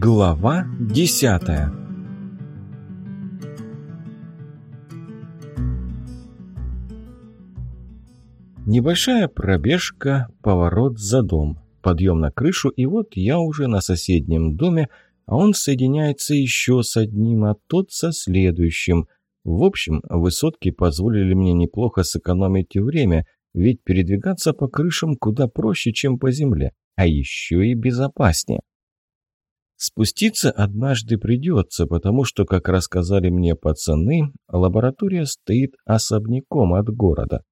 Глава десятая Небольшая пробежка, поворот за дом, подъем на крышу, и вот я уже на соседнем доме, а он соединяется еще с одним, а тот со следующим. В общем, высотки позволили мне неплохо сэкономить время, ведь передвигаться по крышам куда проще, чем по земле, а еще и безопаснее. Спуститься однажды придется, потому что, как рассказали мне пацаны, лаборатория стоит особняком от города.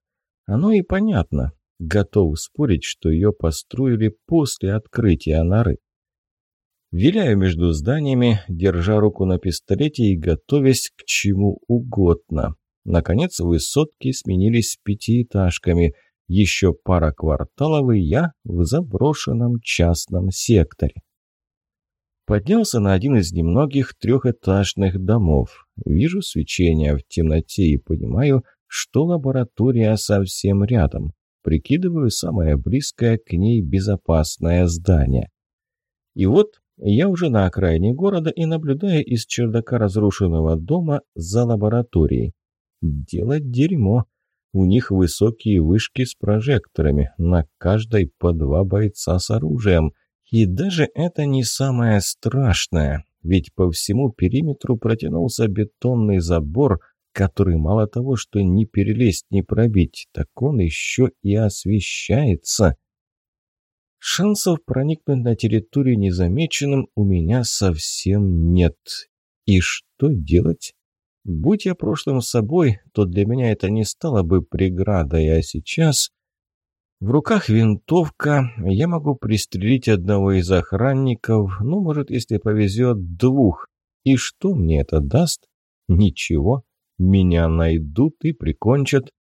Оно и понятно. Готов спорить, что ее построили после открытия норы. Виляю между зданиями, держа руку на пистолете и готовясь к чему угодно. Наконец высотки сменились пятиэтажками. Еще пара кварталов, и я в заброшенном частном секторе. Поднялся на один из немногих трехэтажных домов. Вижу свечение в темноте и понимаю, что лаборатория совсем рядом. Прикидываю самое близкое к ней безопасное здание. И вот я уже на окраине города и наблюдаю из чердака разрушенного дома за лабораторией. Дело дерьмо. У них высокие вышки с прожекторами, на каждой по два бойца с оружием – и даже это не самое страшное, ведь по всему периметру протянулся бетонный забор, который мало того, что не перелезть, не пробить, так он еще и освещается. Шансов проникнуть на территорию незамеченным у меня совсем нет. И что делать? Будь я прошлым собой, то для меня это не стало бы преградой, а сейчас... В руках винтовка, я могу пристрелить одного из охранников, ну, может, если повезет, двух. И что мне это даст? Ничего. Меня найдут и прикончат.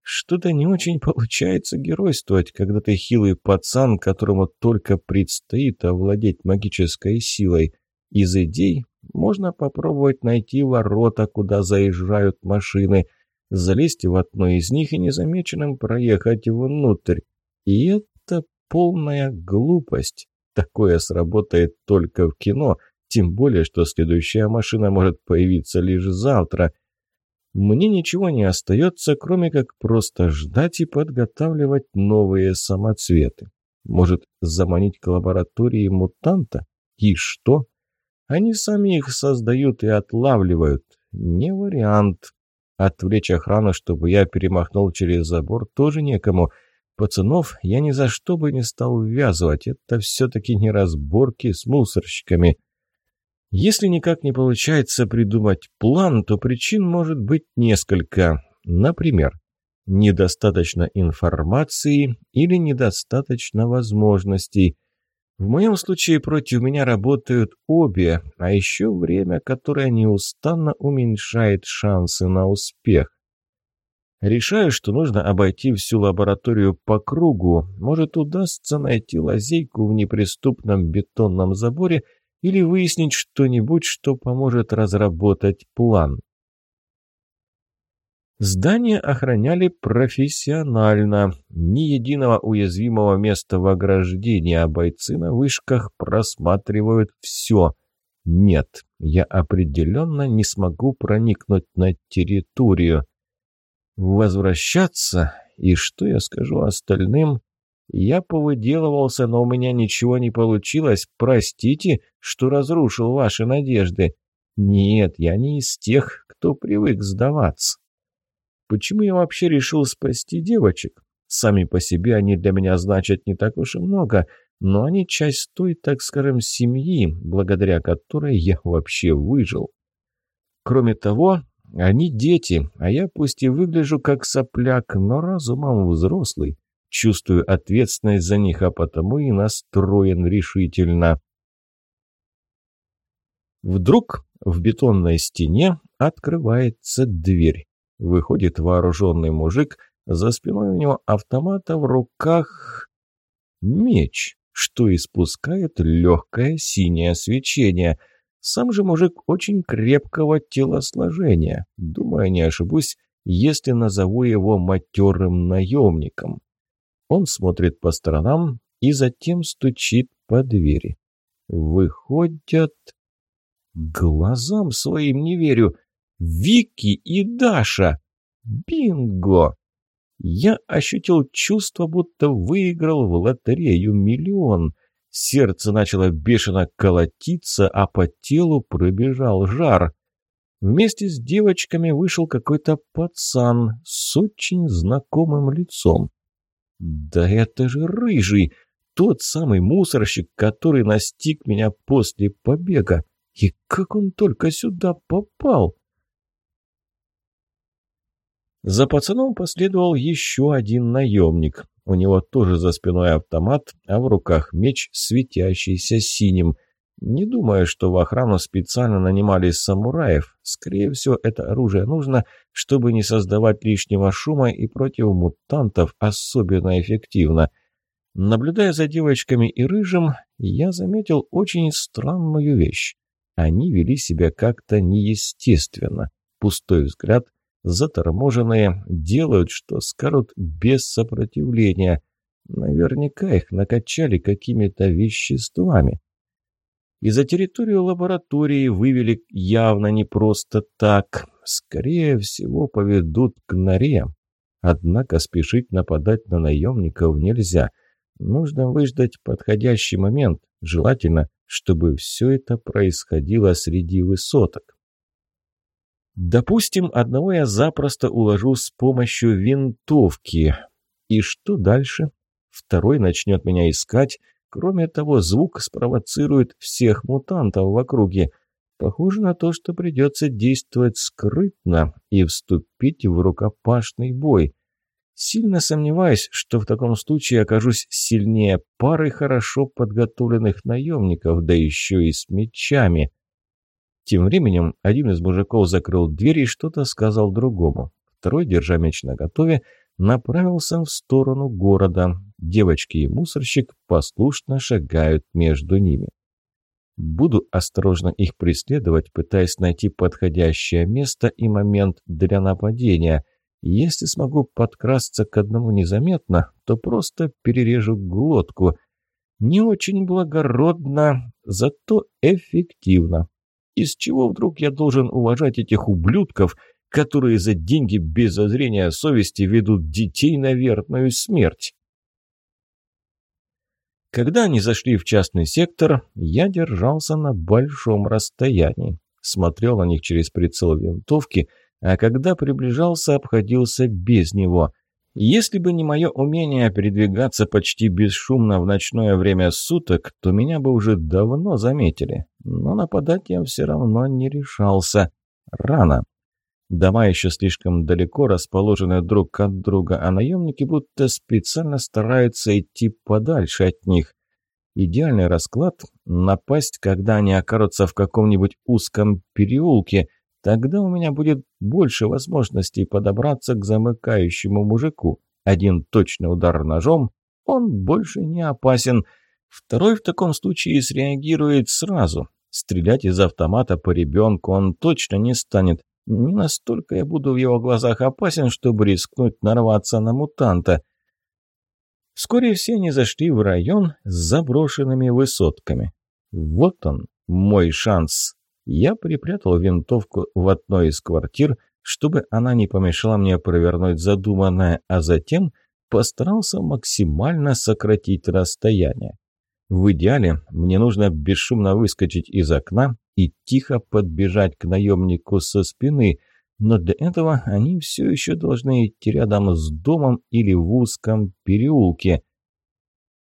Что-то не очень получается геройствовать, когда ты хилый пацан, которому только предстоит овладеть магической силой. Из идей можно попробовать найти ворота, куда заезжают машины – залезть в одно из них и незамеченным проехать внутрь. И это полная глупость. Такое сработает только в кино, тем более, что следующая машина может появиться лишь завтра. Мне ничего не остается, кроме как просто ждать и подготавливать новые самоцветы. Может, заманить к лаборатории мутанта? И что? Они сами их создают и отлавливают. Не вариант. Отвлечь охрану, чтобы я перемахнул через забор, тоже некому. Пацанов я ни за что бы не стал ввязывать. Это все-таки не разборки с мусорщиками. Если никак не получается придумать план, то причин может быть несколько. Например, недостаточно информации или недостаточно возможностей. В моем случае против меня работают обе, а еще время, которое неустанно уменьшает шансы на успех. Решаю, что нужно обойти всю лабораторию по кругу. Может, удастся найти лазейку в неприступном бетонном заборе или выяснить что-нибудь, что поможет разработать план. Здание охраняли профессионально. Ни единого уязвимого места в ограждении, а бойцы на вышках просматривают все. Нет, я определенно не смогу проникнуть на территорию. Возвращаться? И что я скажу остальным? Я повыделывался, но у меня ничего не получилось. Простите, что разрушил ваши надежды. Нет, я не из тех, кто привык сдаваться. Почему я вообще решил спасти девочек? Сами по себе они для меня значат не так уж и много, но они часть той, так скажем, семьи, благодаря которой я вообще выжил. Кроме того, они дети, а я пусть и выгляжу как сопляк, но разумом взрослый. Чувствую ответственность за них, а потому и настроен решительно. Вдруг в бетонной стене открывается дверь. Выходит вооруженный мужик, за спиной у него автомата в руках меч, что испускает легкое синее свечение. Сам же мужик очень крепкого телосложения. Думаю, не ошибусь, если назову его матерым наемником. Он смотрит по сторонам и затем стучит по двери. Выходят... Глазам своим не верю. Вики и Даша. Бинго! Я ощутил чувство, будто выиграл в лотерею миллион. Сердце начало бешено колотиться, а по телу пробежал жар. Вместе с девочками вышел какой-то пацан с очень знакомым лицом. «Да это же Рыжий, тот самый мусорщик, который настиг меня после побега. И как он только сюда попал?» За пацаном последовал еще один наемник. У него тоже за спиной автомат, а в руках меч, светящийся синим. Не думаю, что в охрану специально нанимали самураев. Скорее всего, это оружие нужно, чтобы не создавать лишнего шума и против мутантов особенно эффективно. Наблюдая за девочками и рыжим, я заметил очень странную вещь. Они вели себя как-то неестественно. Пустой взгляд, заторможенные, делают, что скажут без сопротивления. Наверняка их накачали какими-то веществами. И за территорию лаборатории вывели явно не просто так. Скорее всего, поведут к норе. Однако спешить нападать на наемников нельзя. Нужно выждать подходящий момент. Желательно, чтобы все это происходило среди высоток. Допустим, одного я запросто уложу с помощью винтовки. И что дальше? Второй начнет меня искать, Кроме того, звук спровоцирует всех мутантов в округе. Похоже на то, что придется действовать скрытно и вступить в рукопашный бой. Сильно сомневаюсь, что в таком случае окажусь сильнее пары хорошо подготовленных наемников, да еще и с мечами. Тем временем один из мужиков закрыл дверь и что-то сказал другому. Второй, держа меч наготове, направился в сторону города. Девочки и мусорщик послушно шагают между ними. Буду осторожно их преследовать, пытаясь найти подходящее место и момент для нападения. Если смогу подкрасться к одному незаметно, то просто перережу глотку. Не очень благородно, зато эффективно. Из чего вдруг я должен уважать этих ублюдков – которые за деньги без зазрения совести ведут детей на верную смерть. Когда они зашли в частный сектор, я держался на большом расстоянии. Смотрел на них через прицел винтовки, а когда приближался, обходился без него. Если бы не мое умение передвигаться почти бесшумно в ночное время суток, то меня бы уже давно заметили. Но нападать я все равно не решался. Рано. Дома еще слишком далеко расположены друг от друга, а наемники будто специально стараются идти подальше от них. Идеальный расклад – напасть, когда они окажутся в каком-нибудь узком переулке. Тогда у меня будет больше возможностей подобраться к замыкающему мужику. Один точный удар ножом – он больше не опасен. Второй в таком случае среагирует сразу. Стрелять из автомата по ребенку он точно не станет. Не настолько я буду в его глазах опасен, чтобы рискнуть нарваться на мутанта. Вскоре все они зашли в район с заброшенными высотками. Вот он, мой шанс. Я припрятал винтовку в одной из квартир, чтобы она не помешала мне провернуть задуманное, а затем постарался максимально сократить расстояние. В идеале мне нужно бесшумно выскочить из окна и тихо подбежать к наемнику со спины, но для этого они все еще должны идти рядом с домом или в узком переулке.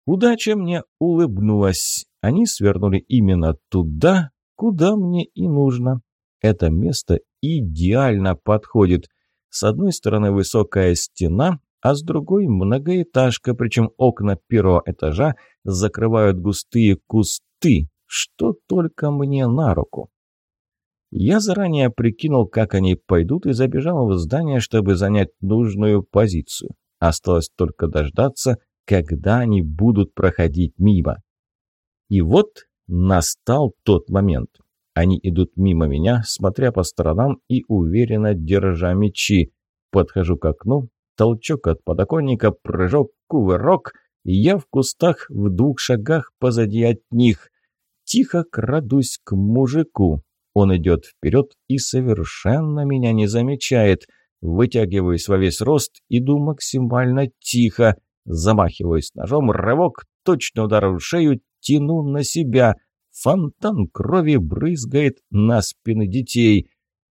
Удача мне улыбнулась. Они свернули именно туда, куда мне и нужно. Это место идеально подходит. С одной стороны высокая стена, а с другой многоэтажка, причем окна первого этажа закрывают густые кусты, что только мне на руку. Я заранее прикинул, как они пойдут, и забежал в здание, чтобы занять нужную позицию. Осталось только дождаться, когда они будут проходить мимо. И вот настал тот момент. Они идут мимо меня, смотря по сторонам и уверенно держа мечи. Подхожу к окну, толчок от подоконника, прыжок, кувырок, я в кустах в двух шагах позади от них. тихо крадусь к мужику. Он идет вперед и совершенно меня не замечает. Вытягиваюсь во весь рост, иду максимально тихо. Замахиваюсь ножом, рывок, точно удар в шею, тяну на себя. Фонтан крови брызгает на спины детей.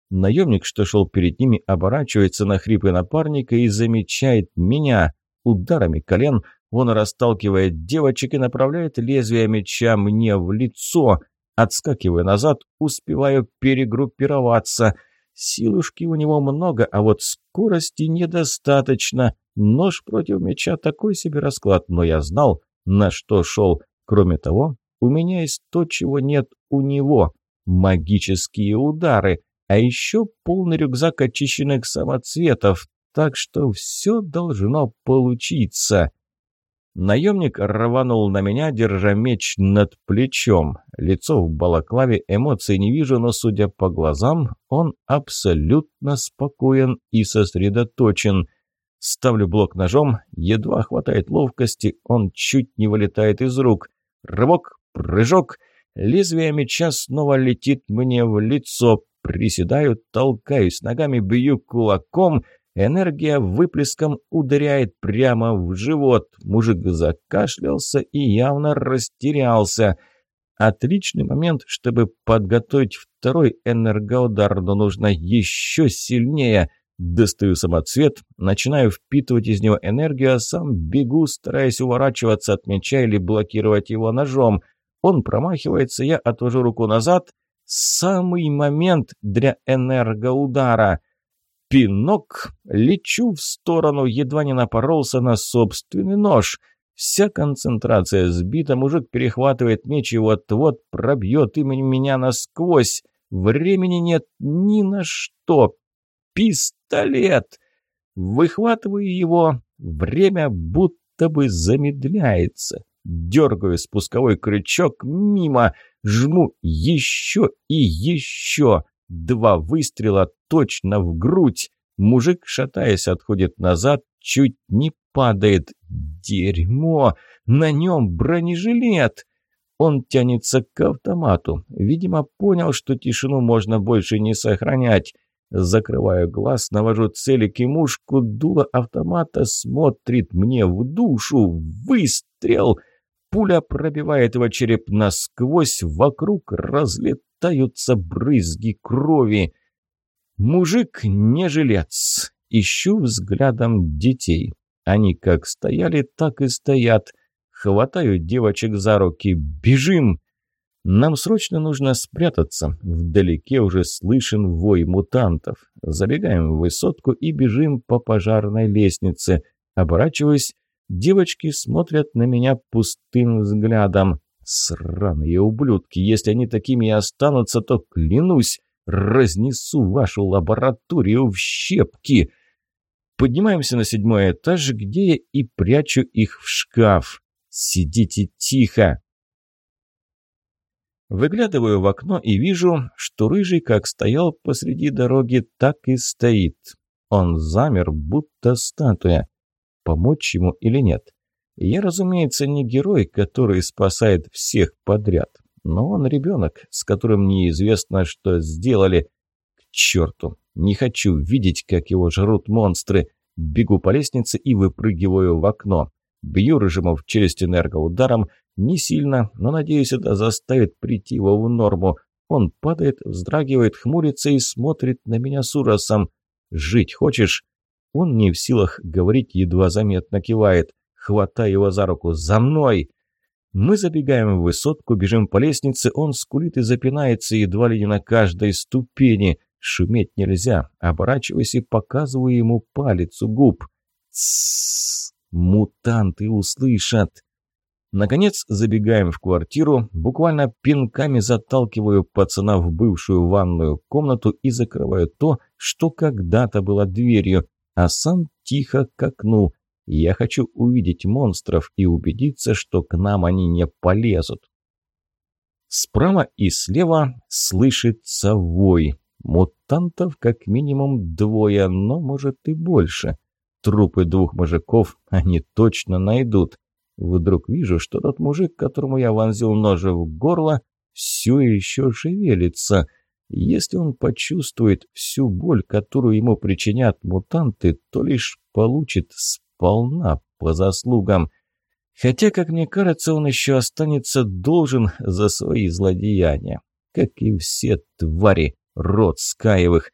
Наемник, что шел перед ними, оборачивается на хрипы напарника и замечает меня. Ударами колен он расталкивает девочек и направляет лезвие меча мне в лицо. Отскакиваю назад, успеваю перегруппироваться. Силушки у него много, а вот скорости недостаточно. Нож против меча такой себе расклад, но я знал, на что шел. Кроме того, у меня есть то, чего нет у него. Магические удары. А еще полный рюкзак очищенных самоцветов. Так что все должно получиться. Наемник рванул на меня, держа меч над плечом. Лицо в балаклаве, эмоций не вижу, но, судя по глазам, он абсолютно спокоен и сосредоточен. Ставлю блок ножом, едва хватает ловкости, он чуть не вылетает из рук. Рывок, прыжок, лезвие меча снова летит мне в лицо. Приседаю, толкаюсь ногами, бью кулаком — Энергия выплеском ударяет прямо в живот. Мужик закашлялся и явно растерялся. Отличный момент, чтобы подготовить второй энергоудар, но нужно еще сильнее. Достаю самоцвет, начинаю впитывать из него энергию, а сам бегу, стараясь уворачиваться от меча или блокировать его ножом. Он промахивается, я отвожу руку назад. Самый момент для энергоудара. Пинок, лечу в сторону, едва не напоролся на собственный нож. Вся концентрация сбита, мужик перехватывает меч и вот-вот пробьет им меня насквозь. Времени нет ни на что. Пистолет! Выхватываю его, время будто бы замедляется. Дергаю спусковой крючок мимо, жму еще и еще. Два выстрела точно в грудь. Мужик, шатаясь, отходит назад, чуть не падает. Дерьмо! На нем бронежилет! Он тянется к автомату. Видимо, понял, что тишину можно больше не сохранять. Закрываю глаз, навожу целик и мушку. Дуло автомата смотрит мне в душу. Выстрел! Пуля пробивает его череп насквозь. Вокруг разлетаются брызги крови. Мужик не жилец. Ищу взглядом детей. Они как стояли, так и стоят. Хватаю девочек за руки. Бежим! Нам срочно нужно спрятаться. Вдалеке уже слышен вой мутантов. Забегаем в высотку и бежим по пожарной лестнице. Оборачиваюсь. Девочки смотрят на меня пустым взглядом. Сраные ублюдки, если они такими и останутся, то клянусь, Разнесу вашу лабораторию в щепки. Поднимаемся на седьмой этаж, где я и прячу их в шкаф. Сидите тихо. Выглядываю в окно и вижу, что рыжий как стоял посреди дороги, так и стоит. Он замер, будто статуя. Помочь ему или нет? Я, разумеется, не герой, который спасает всех подряд. Но он ребенок, с которым неизвестно, что сделали. К черту! Не хочу видеть, как его жрут монстры. Бегу по лестнице и выпрыгиваю в окно. Бью рыжему в челюсть энергоударом. Не сильно, но, надеюсь, это заставит прийти его в норму. Он падает, вздрагивает, хмурится и смотрит на меня с ужасом. «Жить хочешь?» Он не в силах говорить, едва заметно кивает. Хватаю его за руку. «За мной!» Мы забегаем в высотку, бежим по лестнице, он скулит и запинается едва ли не на каждой ступени. Шуметь нельзя. Оборачиваюсь и показываю ему палец у губ. Тссс, мутанты услышат. Наконец забегаем в квартиру, буквально пинками заталкиваю пацана в бывшую ванную комнату и закрываю то, что когда-то было дверью, а сам тихо к окну. Я хочу увидеть монстров и убедиться, что к нам они не полезут. Справа и слева слышится вой. Мутантов как минимум двое, но может и больше. Трупы двух мужиков они точно найдут. Вдруг вижу, что тот мужик, которому я вонзил нож в горло, все еще шевелится. Если он почувствует всю боль, которую ему причинят мутанты, то лишь получит сполна по заслугам. Хотя, как мне кажется, он еще останется должен за свои злодеяния, как и все твари род Скаевых.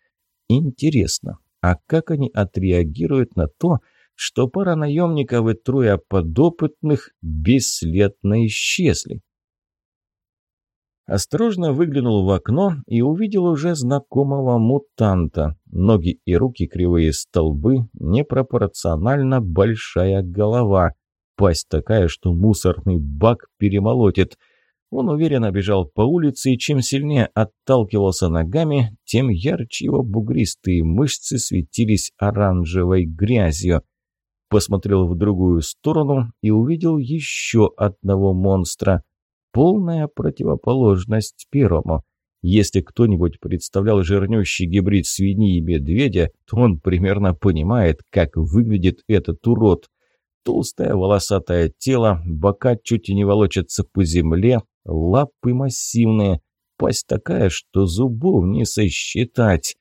Интересно, а как они отреагируют на то, что пара наемников и трое подопытных бесследно исчезли? Осторожно выглянул в окно и увидел уже знакомого мутанта. Ноги и руки кривые столбы, непропорционально большая голова. Пасть такая, что мусорный бак перемолотит. Он уверенно бежал по улице, и чем сильнее отталкивался ногами, тем ярче его бугристые мышцы светились оранжевой грязью. Посмотрел в другую сторону и увидел еще одного монстра – полная противоположность первому. Если кто-нибудь представлял жирнющий гибрид свиньи и медведя, то он примерно понимает, как выглядит этот урод. Толстое волосатое тело, бока чуть и не волочатся по земле, лапы массивные, пасть такая, что зубов не сосчитать.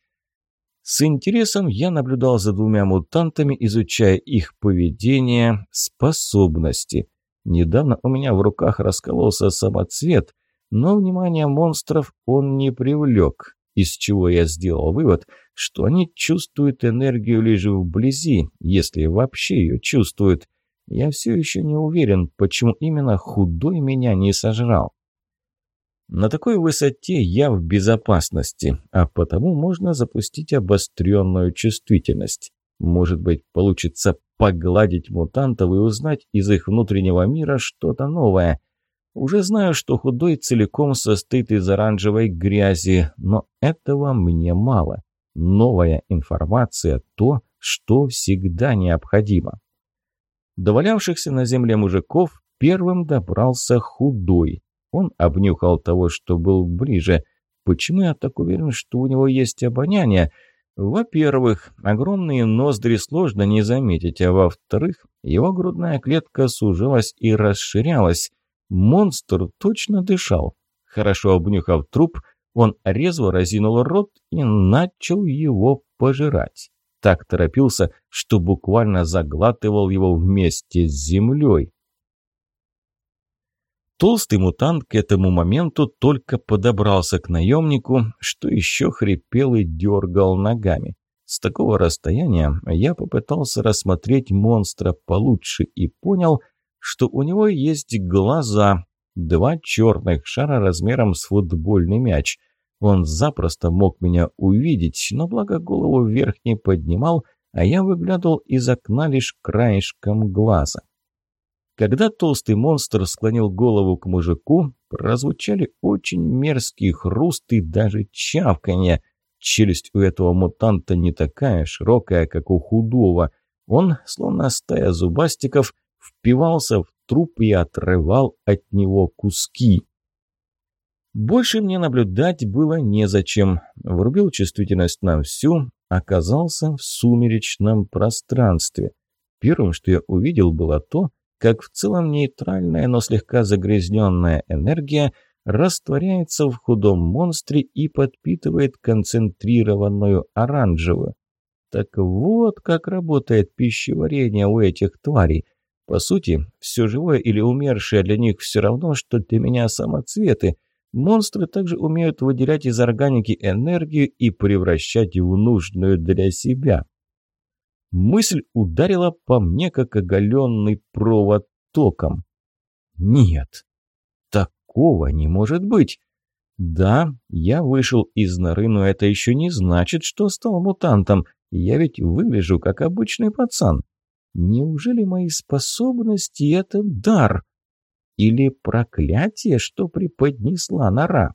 С интересом я наблюдал за двумя мутантами, изучая их поведение, способности – Недавно у меня в руках раскололся самоцвет, но внимание монстров он не привлек, из чего я сделал вывод, что они чувствуют энергию лишь вблизи, если вообще ее чувствуют. Я все еще не уверен, почему именно худой меня не сожрал. На такой высоте я в безопасности, а потому можно запустить обостренную чувствительность. Может быть, получится погладить мутантов и узнать из их внутреннего мира что-то новое. Уже знаю, что худой целиком состоит из оранжевой грязи, но этого мне мало. Новая информация – то, что всегда необходимо. Довалявшихся на земле мужиков первым добрался худой. Он обнюхал того, что был ближе. Почему я так уверен, что у него есть обоняние – во-первых, огромные ноздри сложно не заметить, а во-вторых, его грудная клетка сужалась и расширялась. Монстр точно дышал. Хорошо обнюхав труп, он резво разинул рот и начал его пожирать. Так торопился, что буквально заглатывал его вместе с землей. Толстый мутант к этому моменту только подобрался к наемнику, что еще хрипел и дергал ногами. С такого расстояния я попытался рассмотреть монстра получше и понял, что у него есть глаза, два черных шара размером с футбольный мяч. Он запросто мог меня увидеть, но благо голову вверх не поднимал, а я выглядывал из окна лишь краешком глаза. Когда толстый монстр склонил голову к мужику, прозвучали очень мерзкий хруст и даже чавканье. Челюсть у этого мутанта не такая широкая, как у худого. Он, словно стая зубастиков, впивался в труп и отрывал от него куски. Больше мне наблюдать было незачем. Врубил чувствительность на всю, оказался в сумеречном пространстве. Первым, что я увидел, было то, как в целом нейтральная, но слегка загрязненная энергия растворяется в худом монстре и подпитывает концентрированную оранжевую. Так вот как работает пищеварение у этих тварей. По сути, все живое или умершее для них все равно, что для меня самоцветы. Монстры также умеют выделять из органики энергию и превращать в нужную для себя. Мысль ударила по мне, как оголенный провод током. Нет, такого не может быть. Да, я вышел из норы, но это еще не значит, что стал мутантом. Я ведь выгляжу как обычный пацан. Неужели мои способности — это дар? Или проклятие, что преподнесла нора?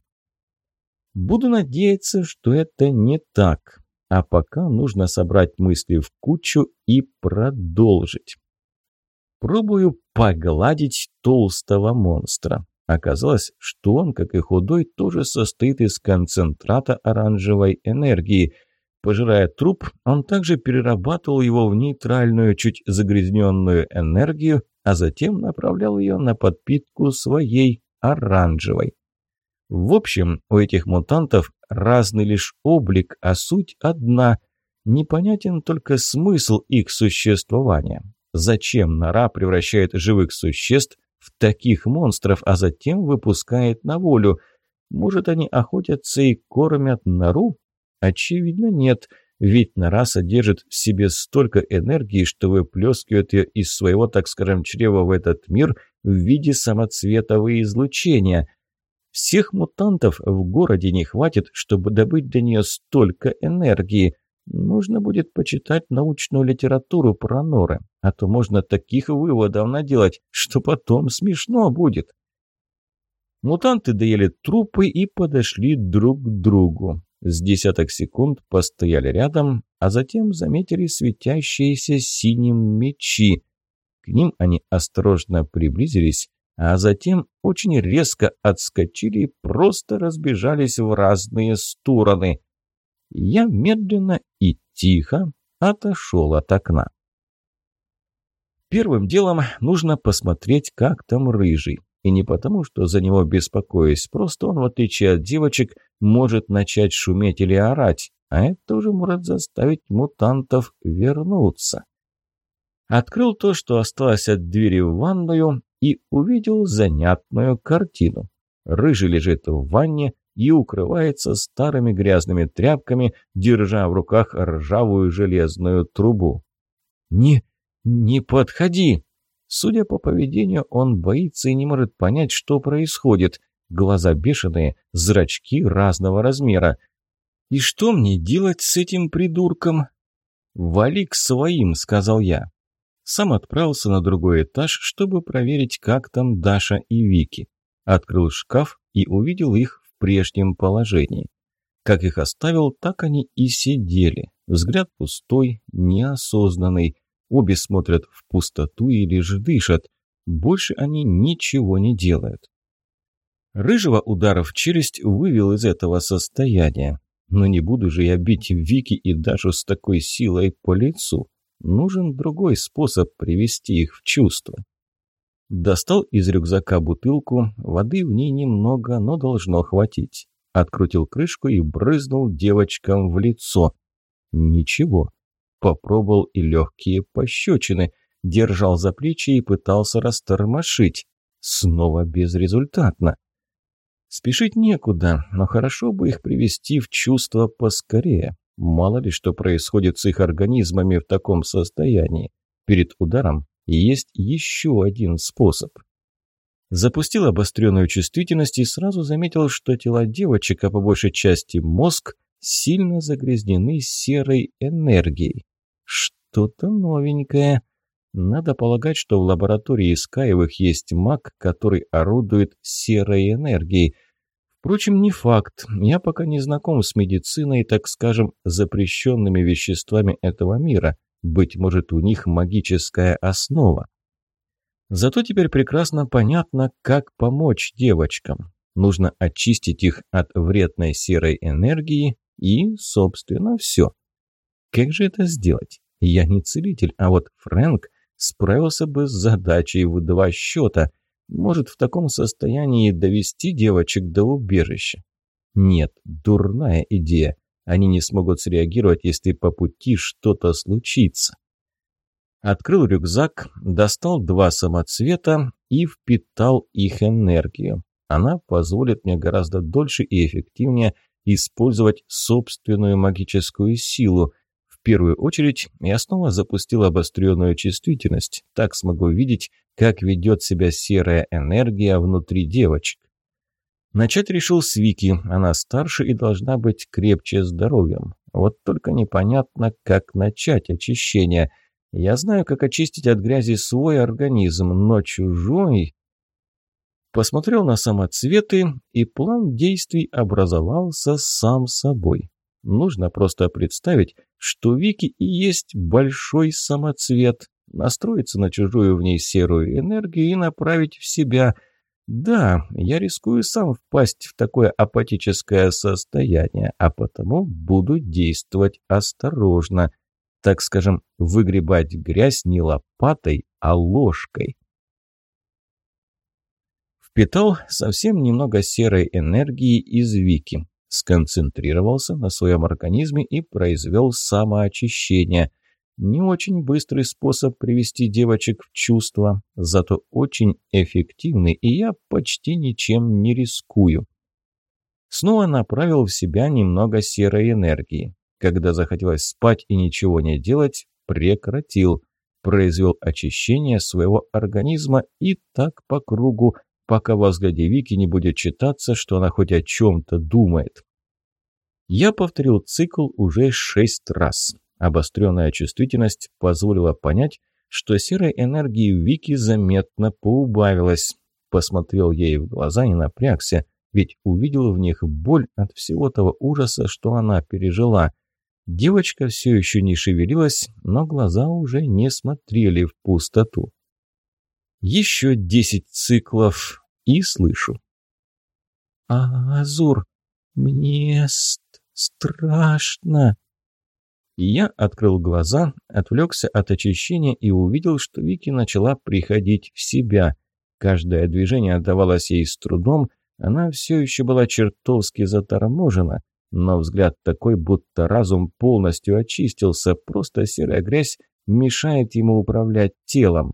Буду надеяться, что это не так. А пока нужно собрать мысли в кучу и продолжить. Пробую погладить толстого монстра. Оказалось, что он, как и худой, тоже состоит из концентрата оранжевой энергии. Пожирая труп, он также перерабатывал его в нейтральную, чуть загрязненную энергию, а затем направлял ее на подпитку своей оранжевой. В общем, у этих мутантов разный лишь облик, а суть одна. Непонятен только смысл их существования. Зачем нора превращает живых существ в таких монстров, а затем выпускает на волю? Может, они охотятся и кормят нору? Очевидно, нет, ведь нора содержит в себе столько энергии, что выплескивает ее из своего, так скажем, чрева в этот мир в виде самоцветового излучения. Всех мутантов в городе не хватит, чтобы добыть для нее столько энергии. Нужно будет почитать научную литературу про норы, а то можно таких выводов наделать, что потом смешно будет. Мутанты доели трупы и подошли друг к другу. С десяток секунд постояли рядом, а затем заметили светящиеся синим мечи. К ним они осторожно приблизились, а затем очень резко отскочили и просто разбежались в разные стороны. Я медленно и тихо отошел от окна. Первым делом нужно посмотреть, как там рыжий. И не потому, что за него беспокоюсь, просто он, в отличие от девочек, может начать шуметь или орать, а это уже может заставить мутантов вернуться. Открыл то, что осталось от двери в ванную, и увидел занятную картину. Рыжий лежит в ванне и укрывается старыми грязными тряпками, держа в руках ржавую железную трубу. «Не, не подходи!» Судя по поведению, он боится и не может понять, что происходит. Глаза бешеные, зрачки разного размера. «И что мне делать с этим придурком?» «Вали к своим», — сказал я. Сам отправился на другой этаж, чтобы проверить, как там Даша и Вики. Открыл шкаф и увидел их в прежнем положении. Как их оставил, так они и сидели. Взгляд пустой, неосознанный. Обе смотрят в пустоту и лишь дышат. Больше они ничего не делают. Рыжего удара в челюсть вывел из этого состояния. Но не буду же я бить Вики и Дашу с такой силой по лицу. Нужен другой способ привести их в чувство. Достал из рюкзака бутылку, воды в ней немного, но должно хватить. Открутил крышку и брызнул девочкам в лицо. Ничего, Попробовал и легкие пощечины, держал за плечи и пытался растормошить. Снова безрезультатно. Спешить некуда, но хорошо бы их привести в чувство поскорее. Мало ли что происходит с их организмами в таком состоянии. Перед ударом есть еще один способ. Запустил обостренную чувствительность и сразу заметил, что тела девочек, а по большей части мозг, сильно загрязнены серой энергией. Что-то новенькое. Надо полагать, что в лаборатории Искаевых есть маг, который орудует серой энергией. Впрочем, не факт. Я пока не знаком с медициной, так скажем, запрещенными веществами этого мира. Быть может, у них магическая основа. Зато теперь прекрасно понятно, как помочь девочкам. Нужно очистить их от вредной серой энергии и, собственно, все. Как же это сделать? Я не целитель, а вот Фрэнк справился бы с задачей в два счета. Может, в таком состоянии довести девочек до убежища? Нет, дурная идея. Они не смогут среагировать, если по пути что-то случится. Открыл рюкзак, достал два самоцвета и впитал их энергию. Она позволит мне гораздо дольше и эффективнее использовать собственную магическую силу – первую очередь я снова запустил обостренную чувствительность. Так смогу видеть, как ведет себя серая энергия внутри девочек. Начать решил с Вики. Она старше и должна быть крепче здоровьем. Вот только непонятно, как начать очищение. Я знаю, как очистить от грязи свой организм, но чужой... Посмотрел на самоцветы, и план действий образовался сам собой. Нужно просто представить, что Вики и есть большой самоцвет, настроиться на чужую в ней серую энергию и направить в себя. Да, я рискую сам впасть в такое апатическое состояние, а потому буду действовать осторожно. Так скажем, выгребать грязь не лопатой, а ложкой. Впитал совсем немного серой энергии из Вики, сконцентрировался на своем организме и произвел самоочищение. Не очень быстрый способ привести девочек в чувство, зато очень эффективный, и я почти ничем не рискую. Снова направил в себя немного серой энергии. Когда захотелось спать и ничего не делать, прекратил. Произвел очищение своего организма и так по кругу, пока во взгляде Вики не будет читаться, что она хоть о чем-то думает. Я повторил цикл уже шесть раз. Обостренная чувствительность позволила понять, что серой энергии Вики заметно поубавилось. Посмотрел ей в глаза и напрягся, ведь увидел в них боль от всего того ужаса, что она пережила. Девочка все еще не шевелилась, но глаза уже не смотрели в пустоту. Еще десять циклов и слышу. «А, Азур, мне ст страшно!» Я открыл глаза, отвлекся от очищения и увидел, что Вики начала приходить в себя. Каждое движение отдавалось ей с трудом, она все еще была чертовски заторможена, но взгляд такой, будто разум полностью очистился, просто серая грязь мешает ему управлять телом.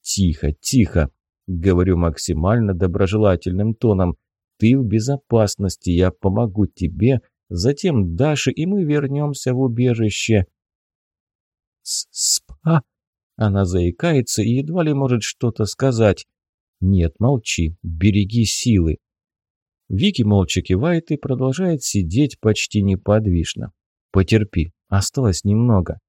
«Тихо, тихо!» — говорю максимально доброжелательным тоном. «Ты в безопасности, я помогу тебе, затем Даше, и мы вернемся в убежище». «Спа...» Она заикается и едва ли может что-то сказать. «Нет, молчи, береги силы». Вики молча кивает и продолжает сидеть почти неподвижно. «Потерпи, осталось немного».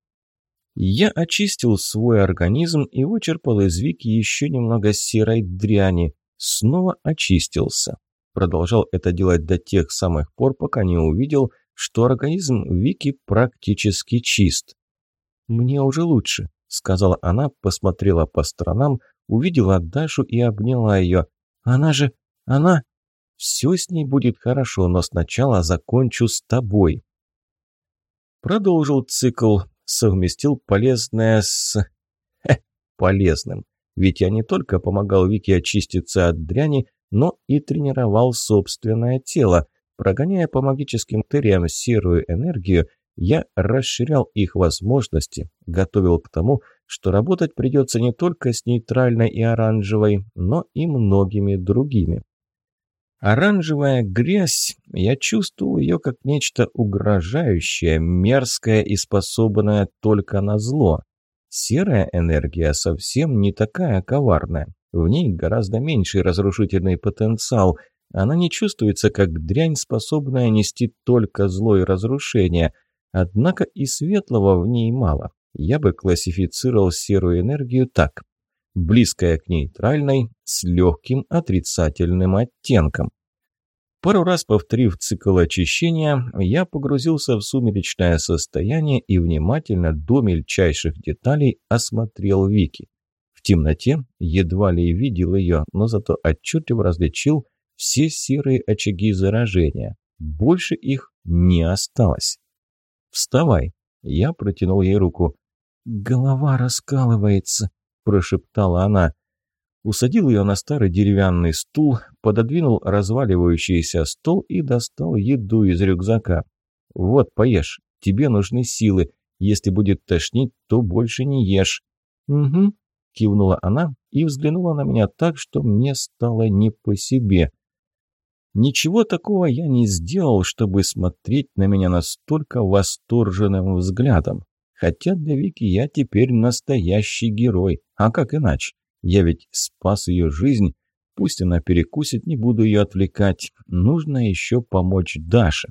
Я очистил свой организм и вычерпал из Вики еще немного серой дряни. Снова очистился. Продолжал это делать до тех самых пор, пока не увидел, что организм Вики практически чист. «Мне уже лучше», — сказала она, посмотрела по сторонам, увидела Дашу и обняла ее. «Она же... она...» «Все с ней будет хорошо, но сначала закончу с тобой». Продолжил цикл, совместил полезное с... Хе, полезным. Ведь я не только помогал Вике очиститься от дряни, но и тренировал собственное тело. Прогоняя по магическим терриям серую энергию, я расширял их возможности, готовил к тому, что работать придется не только с нейтральной и оранжевой, но и многими другими. Оранжевая грязь, я чувствовал ее как нечто угрожающее, мерзкое и способное только на зло. Серая энергия совсем не такая коварная. В ней гораздо меньший разрушительный потенциал. Она не чувствуется как дрянь, способная нести только зло и разрушение. Однако и светлого в ней мало. Я бы классифицировал серую энергию так близкая к нейтральной, с легким отрицательным оттенком. Пару раз повторив цикл очищения, я погрузился в сумеречное состояние и внимательно до мельчайших деталей осмотрел Вики. В темноте едва ли видел ее, но зато отчетливо различил все серые очаги заражения. Больше их не осталось. «Вставай!» Я протянул ей руку. «Голова раскалывается», прошептала она. Усадил ее на старый деревянный стул, пододвинул разваливающийся стол и достал еду из рюкзака. «Вот, поешь, тебе нужны силы. Если будет тошнить, то больше не ешь». «Угу», – кивнула она и взглянула на меня так, что мне стало не по себе. Ничего такого я не сделал, чтобы смотреть на меня настолько восторженным взглядом. Хотя для Вики я теперь настоящий герой. А как иначе? Я ведь спас ее жизнь. Пусть она перекусит, не буду ее отвлекать. Нужно еще помочь Даше.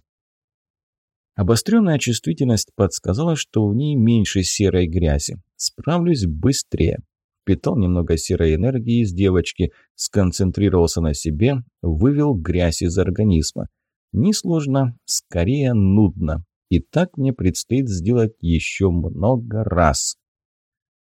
Обостренная чувствительность подсказала, что в ней меньше серой грязи. Справлюсь быстрее. Питал немного серой энергии из девочки, сконцентрировался на себе, вывел грязь из организма. Несложно, скорее нудно. И так мне предстоит сделать еще много раз.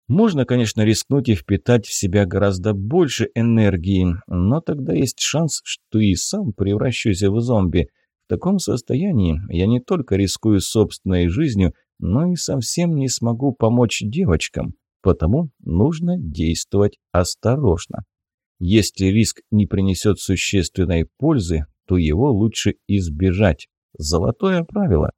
Можно, конечно, рискнуть и впитать в себя гораздо больше энергии, но тогда есть шанс, что и сам превращусь в зомби. В таком состоянии я не только рискую собственной жизнью, но и совсем не смогу помочь девочкам, потому нужно действовать осторожно. Если риск не принесет существенной пользы, то его лучше избежать. Золотое правило.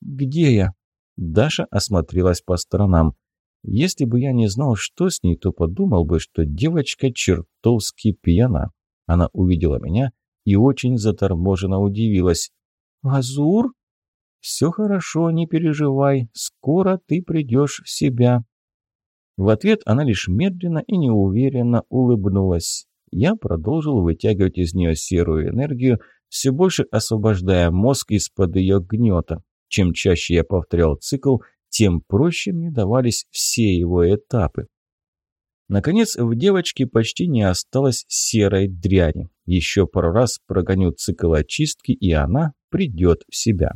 «Где я?» Даша осмотрелась по сторонам. Если бы я не знал, что с ней, то подумал бы, что девочка чертовски пьяна. Она увидела меня и очень заторможенно удивилась. «Азур?» «Все хорошо, не переживай, скоро ты придешь в себя». В ответ она лишь медленно и неуверенно улыбнулась. Я продолжил вытягивать из нее серую энергию, все больше освобождая мозг из-под ее гнета. Чем чаще я повторял цикл, тем проще мне давались все его этапы. Наконец, в девочке почти не осталось серой дряни. Еще пару раз прогоню цикл очистки, и она придет в себя.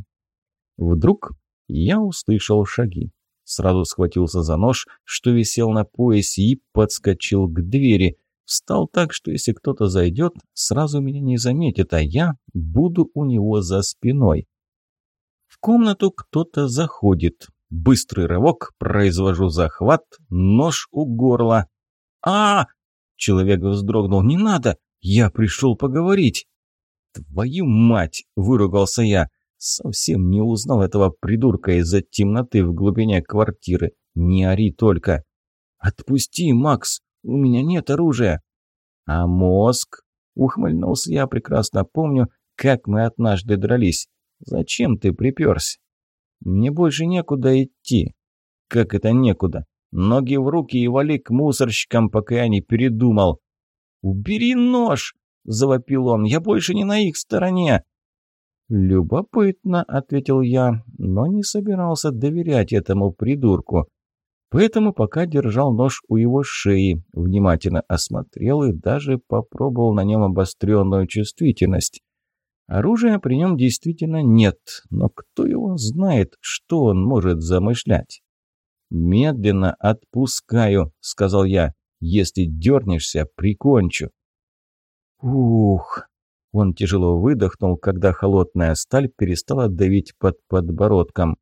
Вдруг я услышал шаги. Сразу схватился за нож, что висел на поясе, и подскочил к двери. Встал так, что если кто-то зайдет, сразу меня не заметит, а я буду у него за спиной. В комнату кто-то заходит. Быстрый рывок, произвожу захват, нож у горла. а, Человек вздрогнул. «Не надо! Я пришел поговорить!» «Твою мать!» – выругался я. Совсем не узнал этого придурка из-за темноты в глубине квартиры. Не ори только. «Отпусти, Макс, у меня нет оружия». «А мозг?» – ухмыльнулся я, прекрасно помню, как мы однажды дрались. «Зачем ты приперся?» «Мне больше некуда идти». «Как это некуда? Ноги в руки и вали к мусорщикам, пока я не передумал». «Убери нож!» – завопил он. «Я больше не на их стороне!» «Любопытно», — ответил я, но не собирался доверять этому придурку. Поэтому пока держал нож у его шеи, внимательно осмотрел и даже попробовал на нем обостренную чувствительность. Оружия при нем действительно нет, но кто его знает, что он может замышлять? «Медленно отпускаю», — сказал я. «Если дернешься, прикончу». «Ух!» Он тяжело выдохнул, когда холодная сталь перестала давить под подбородком.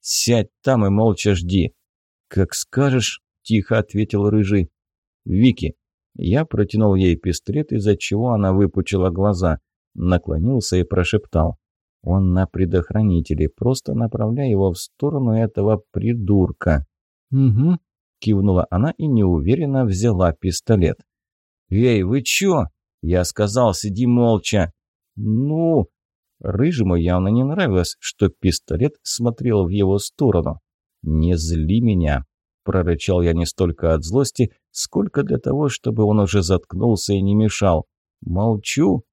«Сядь там и молча жди». «Как скажешь», – тихо ответил Рыжий. «Вики». Я протянул ей пистолет, из-за чего она выпучила глаза. Наклонился и прошептал. «Он на предохранителе, просто направляй его в сторону этого придурка». «Угу», – кивнула она и неуверенно взяла пистолет. «Эй, вы чё?» Я сказал, сиди молча. Ну, Рыжему явно не нравилось, что пистолет смотрел в его сторону. «Не зли меня», – прорычал я не столько от злости, сколько для того, чтобы он уже заткнулся и не мешал. «Молчу».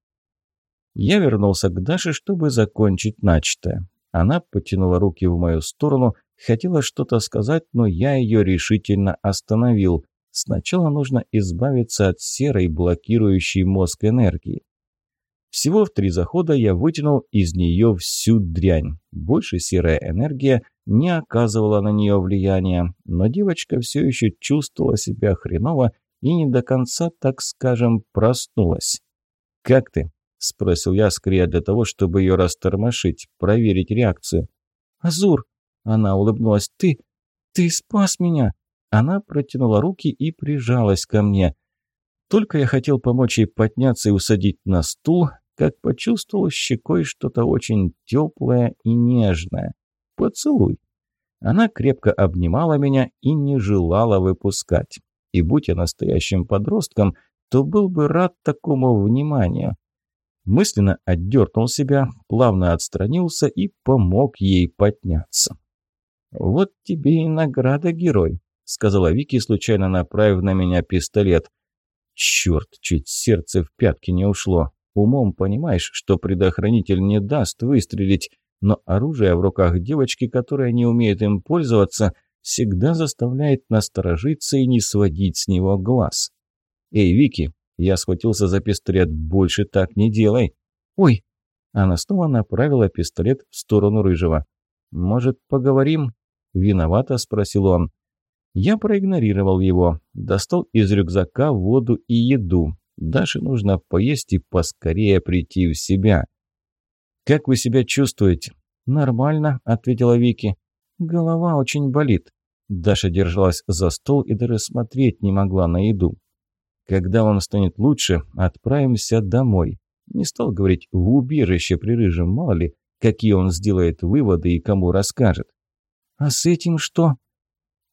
Я вернулся к Даше, чтобы закончить начатое. Она потянула руки в мою сторону, хотела что-то сказать, но я ее решительно остановил. Сначала нужно избавиться от серой, блокирующей мозг энергии. Всего в три захода я вытянул из нее всю дрянь. Больше серая энергия не оказывала на нее влияния, но девочка все еще чувствовала себя хреново и не до конца, так скажем, проснулась. «Как ты?» – спросил я скорее для того, чтобы ее растормошить, проверить реакцию. «Азур!» – она улыбнулась. «Ты... ты спас меня!» Она протянула руки и прижалась ко мне. Только я хотел помочь ей подняться и усадить на стул, как почувствовал щекой что-то очень теплое и нежное. Поцелуй. Она крепко обнимала меня и не желала выпускать. И будь я настоящим подростком, то был бы рад такому вниманию. Мысленно отдернул себя, плавно отстранился и помог ей подняться. «Вот тебе и награда, герой», сказала Вики, случайно направив на меня пистолет. Черт, чуть сердце в пятки не ушло. Умом понимаешь, что предохранитель не даст выстрелить, но оружие в руках девочки, которая не умеет им пользоваться, всегда заставляет насторожиться и не сводить с него глаз. «Эй, Вики!» Я схватился за пистолет. «Больше так не делай!» «Ой!» Она снова направила пистолет в сторону Рыжего. «Может, поговорим?» Виновато спросил он. Я проигнорировал его, достал из рюкзака воду и еду. Даше нужно поесть и поскорее прийти в себя. «Как вы себя чувствуете?» «Нормально», — ответила Вики. «Голова очень болит». Даша держалась за стол и даже смотреть не могла на еду. Когда вам станет лучше, отправимся домой. Не стал говорить в убежище при Рыжем, мало ли, какие он сделает выводы и кому расскажет. А с этим что?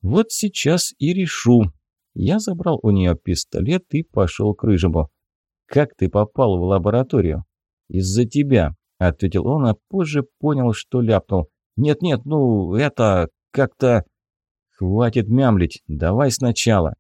Вот сейчас и решу. Я забрал у нее пистолет и пошел к Рыжему. «Как ты попал в лабораторию?» «Из-за тебя», — ответил он, а позже понял, что ляпнул. «Нет-нет, ну, это... как-то...» «Хватит мямлить, давай сначала».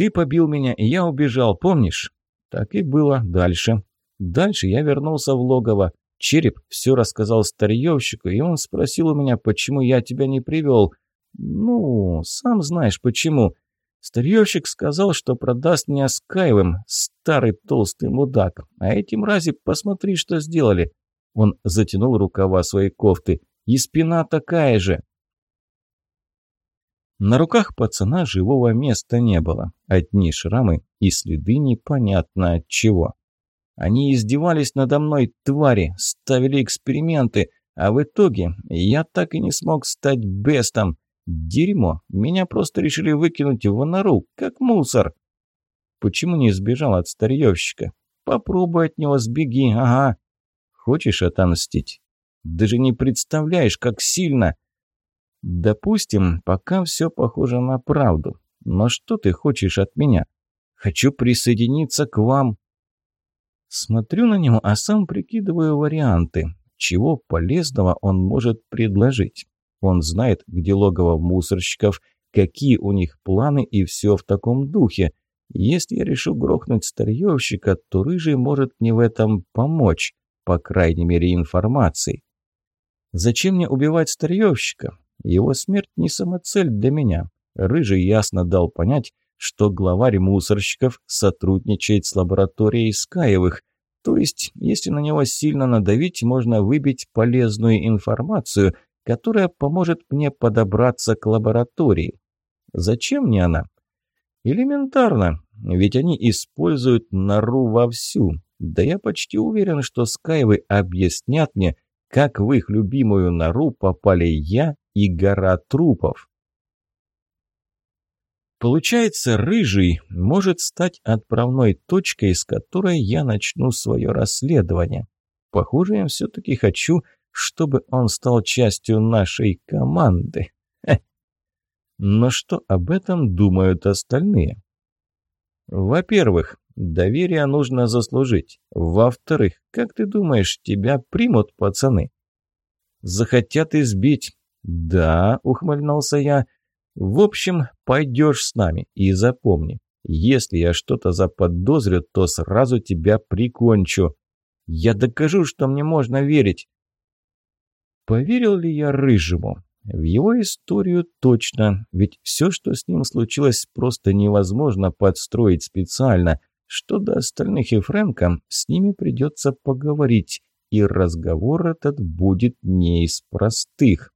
«Ты побил меня, и я убежал, помнишь?» Так и было дальше. Дальше я вернулся в логово. Череп все рассказал старьевщику, и он спросил у меня, почему я тебя не привел. Ну, сам знаешь почему. Старьевщик сказал, что продаст меня Скаевым, старый толстый мудак. А эти мрази, посмотри, что сделали. Он затянул рукава своей кофты. И спина такая же. На руках пацана живого места не было. Одни шрамы и следы непонятно от чего. Они издевались надо мной, твари, ставили эксперименты, а в итоге я так и не смог стать бестом. Дерьмо, меня просто решили выкинуть в нору, как мусор. Почему не сбежал от старьевщика? Попробуй от него сбеги, ага. Хочешь отомстить? Даже не представляешь, как сильно. Допустим, пока все похоже на правду. Но что ты хочешь от меня? Хочу присоединиться к вам, Смотрю на него, а сам прикидываю варианты, чего полезного он может предложить. Он знает, где логово мусорщиков, какие у них планы и все в таком духе. Если я решу грохнуть старьевщика, то Рыжий может мне в этом помочь, по крайней мере информацией. Зачем мне убивать старьевщика? Его смерть не самоцель для меня. Рыжий ясно дал понять, что главарь мусорщиков сотрудничает с лабораторией Скаевых. То есть, если на него сильно надавить, можно выбить полезную информацию, которая поможет мне подобраться к лаборатории. Зачем мне она? Элементарно, ведь они используют нору вовсю. Да я почти уверен, что Скаевы объяснят мне, как в их любимую нору попали я и гора трупов. Получается, рыжий может стать отправной точкой, с которой я начну свое расследование. Похоже, я все-таки хочу, чтобы он стал частью нашей команды. Но что об этом думают остальные? Во-первых, доверие нужно заслужить. Во-вторых, как ты думаешь, тебя примут пацаны? Захотят избить. Да, ухмыльнулся я, — в общем, пойдешь с нами и запомни, если я что-то заподозрю, то сразу тебя прикончу. Я докажу, что мне можно верить. Поверил ли я Рыжему? В его историю точно, ведь все, что с ним случилось, просто невозможно подстроить специально. Что до остальных и Фрэнка, с ними придется поговорить, и разговор этот будет не из простых.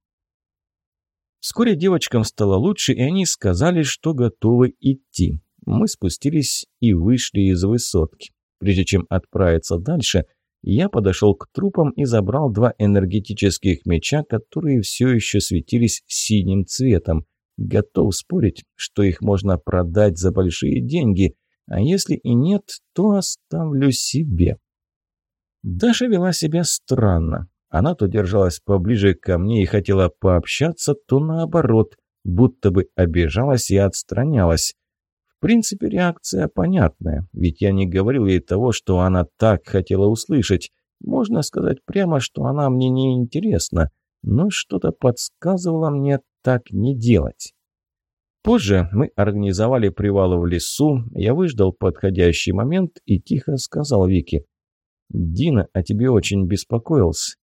Вскоре девочкам стало лучше, и они сказали, что готовы идти. Мы спустились и вышли из высотки. Прежде чем отправиться дальше, я подошел к трупам и забрал два энергетических меча, которые все еще светились синим цветом. Готов спорить, что их можно продать за большие деньги, а если и нет, то оставлю себе. Даша вела себя странно. Она то держалась поближе ко мне и хотела пообщаться, то наоборот, будто бы обижалась и отстранялась. В принципе, реакция понятная, ведь я не говорил ей того, что она так хотела услышать. Можно сказать прямо, что она мне не интересна, но что-то подсказывало мне так не делать. Позже мы организовали привал в лесу, я выждал подходящий момент и тихо сказал Вике. «Дина о тебе очень беспокоился.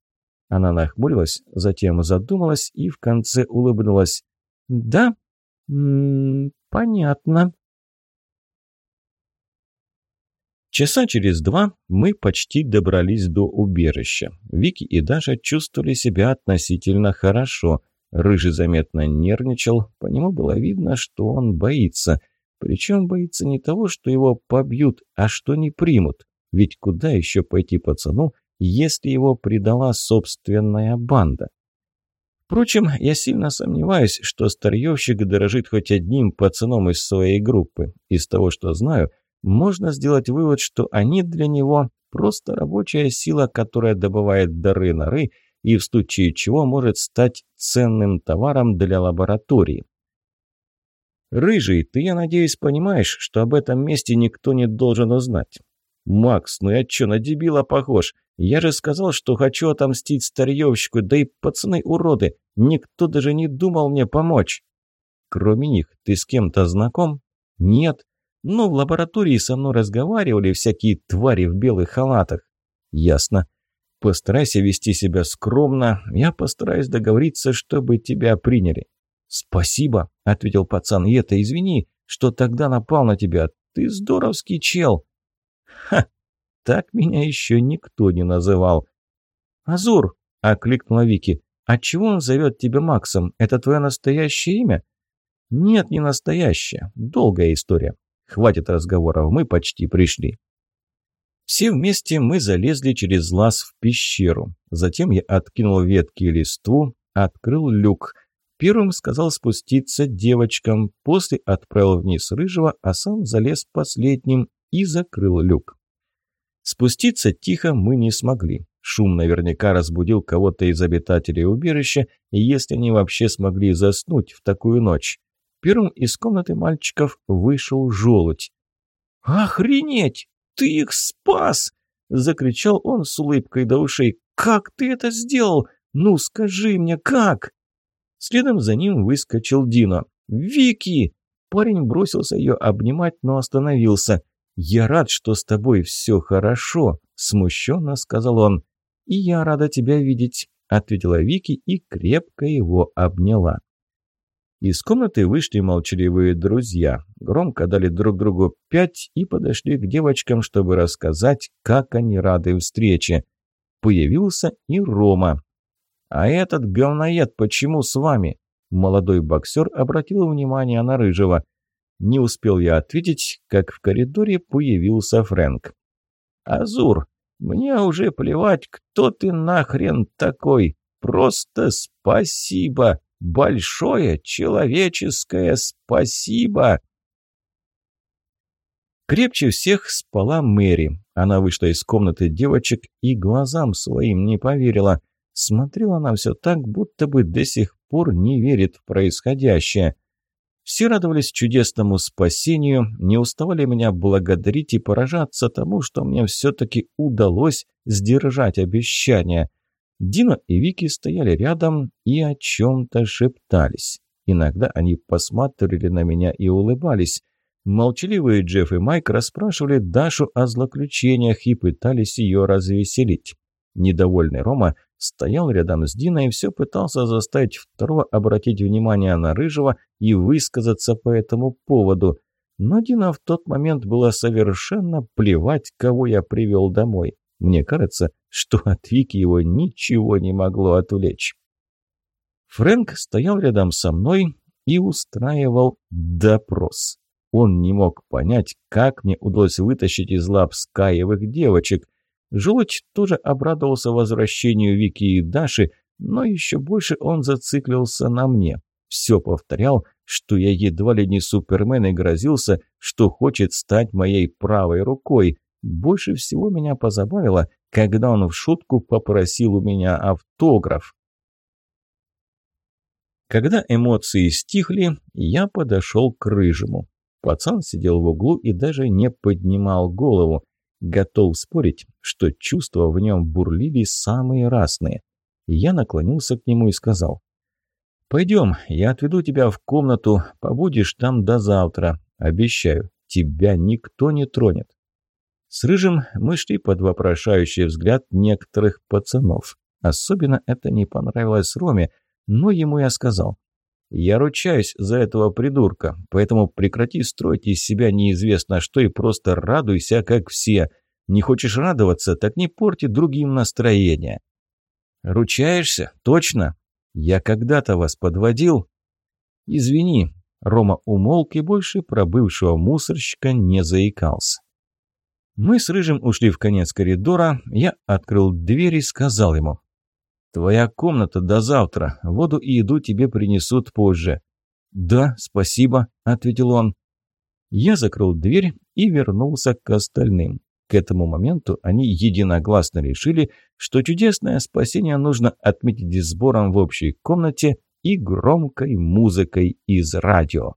Она нахмурилась, затем задумалась и в конце улыбнулась. «Да? М -м, понятно». Часа через два мы почти добрались до убежища. Вики и Даша чувствовали себя относительно хорошо. Рыжий заметно нервничал, по нему было видно, что он боится. Причем боится не того, что его побьют, а что не примут. Ведь куда еще пойти пацану, если его предала собственная банда. Впрочем, я сильно сомневаюсь, что старьевщик дорожит хоть одним пацаном из своей группы. Из того, что знаю, можно сделать вывод, что они для него просто рабочая сила, которая добывает дары норы и в случае чего может стать ценным товаром для лаборатории. «Рыжий, ты, я надеюсь, понимаешь, что об этом месте никто не должен узнать?» «Макс, ну я чё, на дебила похож? Я же сказал, что хочу отомстить старьевщику, да и пацаны уроды, никто даже не думал мне помочь». «Кроме них, ты с кем-то знаком?» «Нет. Ну, в лаборатории со мной разговаривали всякие твари в белых халатах». «Ясно. Постарайся вести себя скромно, я постараюсь договориться, чтобы тебя приняли». «Спасибо», — ответил пацан, — «и это извини, что тогда напал на тебя. Ты здоровский чел». «Ха, так меня еще никто не называл». «Азур», — окликнула Вики, — «а чего он зовет тебя Максом? Это твое настоящее имя?» «Нет, не настоящее. Долгая история. Хватит разговоров, мы почти пришли». Все вместе мы залезли через лаз в пещеру. Затем я откинул ветки и листву, открыл люк. Первым сказал спуститься девочкам, после отправил вниз рыжего, а сам залез последним и закрыл люк. Спуститься тихо мы не смогли. Шум наверняка разбудил кого-то из обитателей убежища, если они вообще смогли заснуть в такую ночь. Первым из комнаты мальчиков вышел желудь. «Охренеть! Ты их спас!» – закричал он с улыбкой до ушей. «Как ты это сделал? Ну, скажи мне, как?» Следом за ним выскочил Дина. «Вики!» Парень бросился ее обнимать, но остановился. «Я рад, что с тобой все хорошо», – смущенно сказал он. «И я рада тебя видеть», – ответила Вики и крепко его обняла. Из комнаты вышли молчаливые друзья, громко дали друг другу пять и подошли к девочкам, чтобы рассказать, как они рады встрече. Появился и Рома. «А этот говноед почему с вами?» Молодой боксер обратил внимание на Рыжего. Не успел я ответить, как в коридоре появился Фрэнк. «Азур, мне уже плевать, кто ты нахрен такой. Просто спасибо. Большое человеческое спасибо!» Крепче всех спала Мэри. Она вышла из комнаты девочек и глазам своим не поверила. Смотрела она все так, будто бы до сих пор не верит в происходящее. Все радовались чудесному спасению, не уставали меня благодарить и поражаться тому, что мне все-таки удалось сдержать обещание. Дина и Вики стояли рядом и о чем-то шептались. Иногда они посматривали на меня и улыбались. Молчаливые Джефф и Майк расспрашивали Дашу о злоключениях и пытались ее развеселить. Недовольный Рома стоял рядом с Диной и все пытался заставить второго обратить внимание на Рыжего и высказаться по этому поводу. Но Дина в тот момент было совершенно плевать, кого я привел домой. Мне кажется, что от Вики его ничего не могло отвлечь. Фрэнк стоял рядом со мной и устраивал допрос. Он не мог понять, как мне удалось вытащить из лап Скаевых девочек – Желудь тоже обрадовался возвращению Вики и Даши, но еще больше он зациклился на мне. Все повторял, что я едва ли не супермен и грозился, что хочет стать моей правой рукой. Больше всего меня позабавило, когда он в шутку попросил у меня автограф. Когда эмоции стихли, я подошел к рыжему. Пацан сидел в углу и даже не поднимал голову. Готов спорить, что чувства в нем бурлили самые разные. Я наклонился к нему и сказал. «Пойдем, я отведу тебя в комнату, побудешь там до завтра. Обещаю, тебя никто не тронет». С Рыжим мы шли под вопрошающий взгляд некоторых пацанов. Особенно это не понравилось Роме, но ему я сказал. «Я ручаюсь за этого придурка, поэтому прекрати строить из себя неизвестно что и просто радуйся, как все. Не хочешь радоваться, так не порти другим настроение». «Ручаешься? Точно? Я когда-то вас подводил?» «Извини». Рома умолк и больше про бывшего мусорщика не заикался. Мы с Рыжим ушли в конец коридора, я открыл дверь и сказал ему. «Твоя комната до завтра. Воду и еду тебе принесут позже». «Да, спасибо», — ответил он. Я закрыл дверь и вернулся к остальным. К этому моменту они единогласно решили, что чудесное спасение нужно отметить сбором в общей комнате и громкой музыкой из радио.